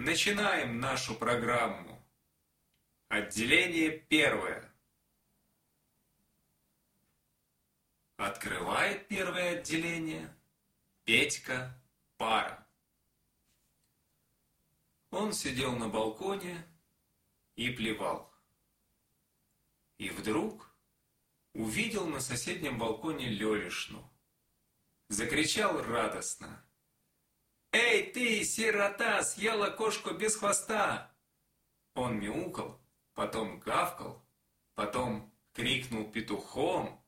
начинаем нашу программу. Отделение первое. Открывает первое отделение Петька Пара. Он сидел на балконе и плевал. И вдруг увидел на соседнем балконе Лёлишну. Закричал радостно. «Эй, ты, сирота, съела кошку без хвоста!» Он мяукал, потом гавкал, потом крикнул петухом.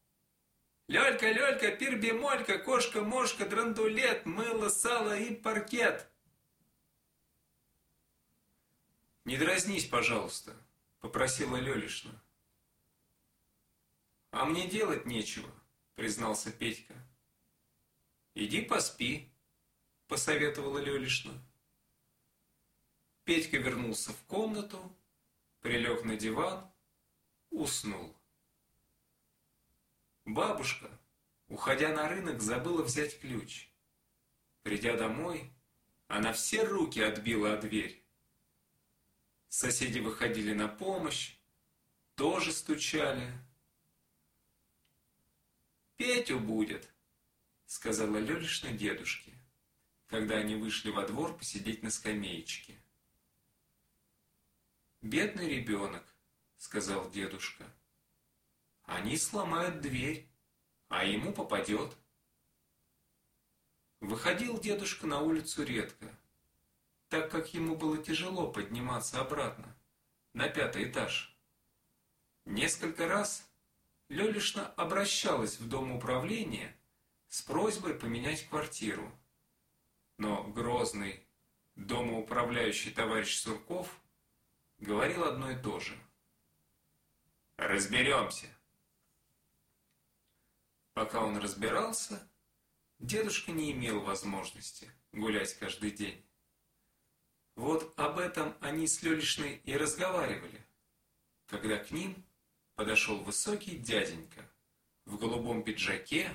«Лёлька, Лёлька, пир-бемолька, кошка-мошка, драндулет, мыло, сало и паркет!» «Не дразнись, пожалуйста», — попросила Лёлишна. «А мне делать нечего», — признался Петька. «Иди поспи», — посоветовала Лёлишна. Петька вернулся в комнату, прилег на диван, уснул. Бабушка, уходя на рынок, забыла взять ключ. Придя домой, она все руки отбила от дверь. Соседи выходили на помощь, тоже стучали. «Петю будет», — сказала Лёлишна дедушке, когда они вышли во двор посидеть на скамеечке. «Бедный ребенок», — сказал дедушка. «Они сломают дверь, а ему попадет». Выходил дедушка на улицу редко так как ему было тяжело подниматься обратно, на пятый этаж. Несколько раз Лёлишна обращалась в дом управления с просьбой поменять квартиру. Но грозный домоуправляющий товарищ Сурков говорил одно и то же. «Разберемся». Пока он разбирался, дедушка не имел возможности гулять каждый день. Вот об этом они с Лёлишной и разговаривали, когда к ним подошел высокий дяденька в голубом пиджаке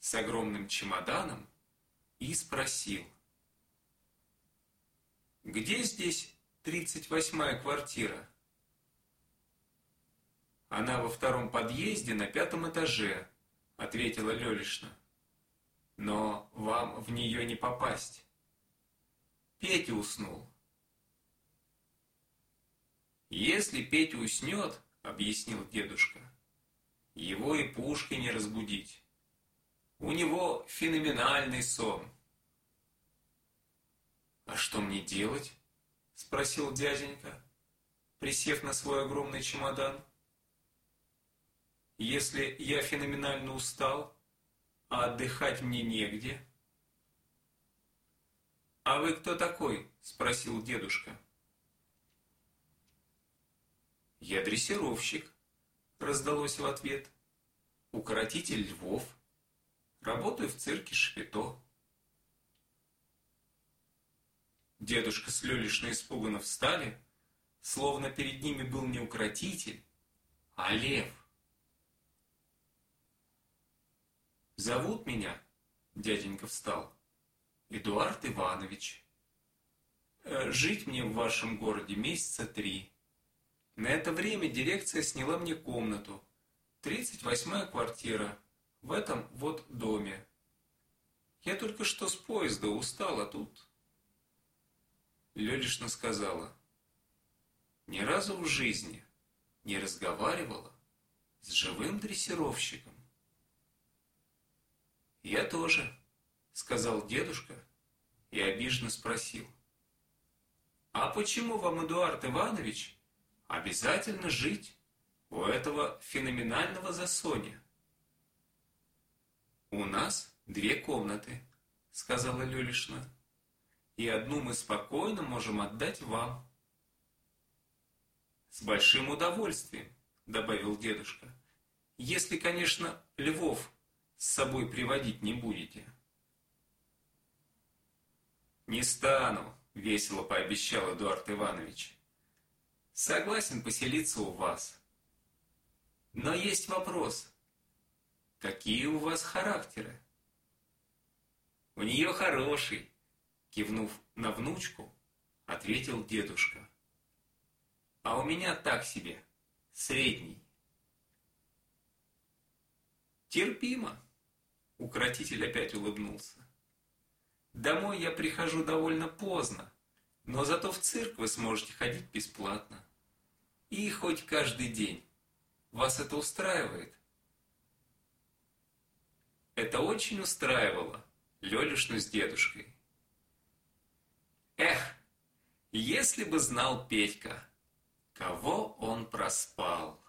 с огромным чемоданом и спросил. «Где здесь тридцать восьмая квартира?» «Она во втором подъезде на пятом этаже», — ответила Лёлишна. «Но вам в нее не попасть». Петя уснул. «Если Петя уснет, — объяснил дедушка, — его и пушкой не разбудить. У него феноменальный сон». «А что мне делать?» — спросил дяденька, присев на свой огромный чемодан. «Если я феноменально устал, а отдыхать мне негде?» «А вы кто такой?» – спросил дедушка. «Я дрессировщик», – раздалось в ответ. «Укоротитель львов. Работаю в цирке Шапито». Дедушка с Лёлишной испуганно встали, словно перед ними был не укротитель, а лев. «Зовут меня?» – дяденька встал. Эдуард Иванович. Э, жить мне в вашем городе месяца три. На это время дирекция сняла мне комнату. 38-я квартира. В этом вот доме. Я только что с поезда устала тут. Лёлишна сказала. Ни разу в жизни не разговаривала с живым дрессировщиком. Я тоже сказал дедушка и обиженно спросил. А почему вам, Эдуард Иванович, обязательно жить у этого феноменального засоня? У нас две комнаты, сказала Лёлишна, и одну мы спокойно можем отдать вам. С большим удовольствием, добавил дедушка, если, конечно, львов с собой приводить не будете. «Не стану», — весело пообещал Эдуард Иванович. «Согласен поселиться у вас. Но есть вопрос. Какие у вас характеры?» «У нее хороший», — кивнув на внучку, ответил дедушка. А у меня так себе, средний. Терпимо, укротитель опять улыбнулся. Домой я прихожу довольно поздно, но зато в цирк вы сможете ходить бесплатно. И хоть каждый день. Вас это устраивает? Это очень устраивало Лёлишну с дедушкой. Если бы знал Петька, кого он проспал.